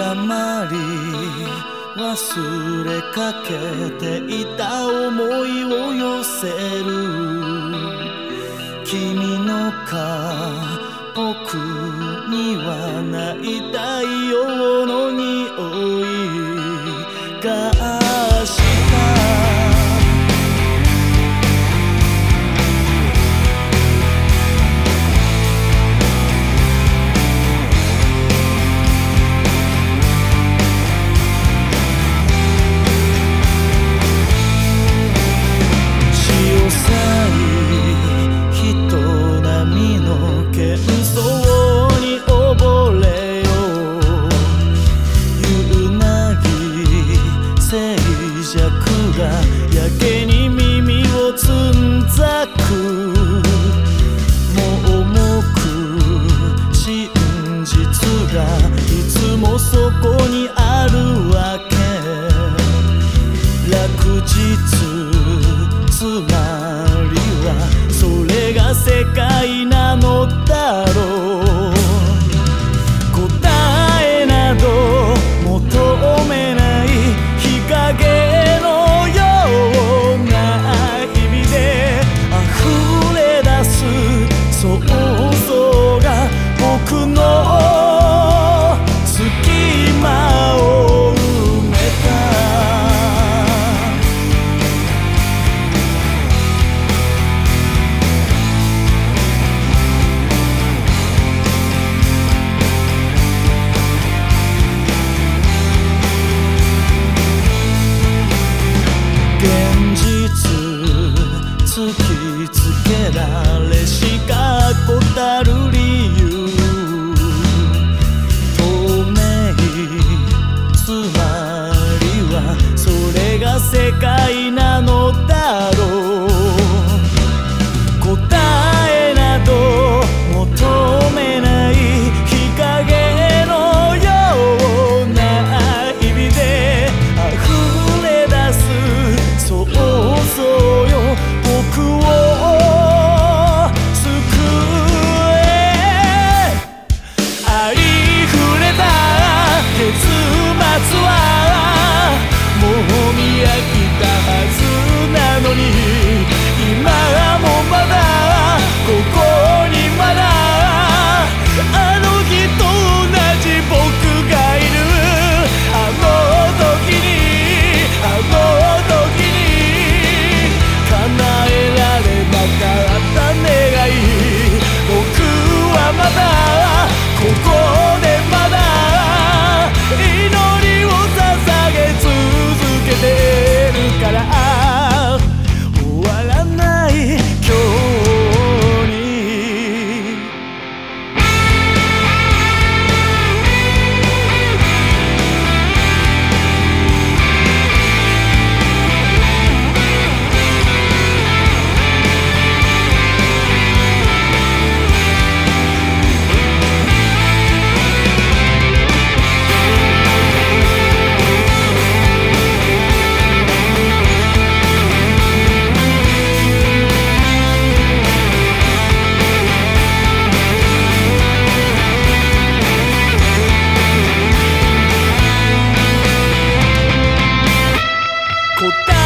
だまり忘れかけていた思いを寄せる。君の顔僕にはない太陽つまりはそれが世界それが世界なのだろう。答え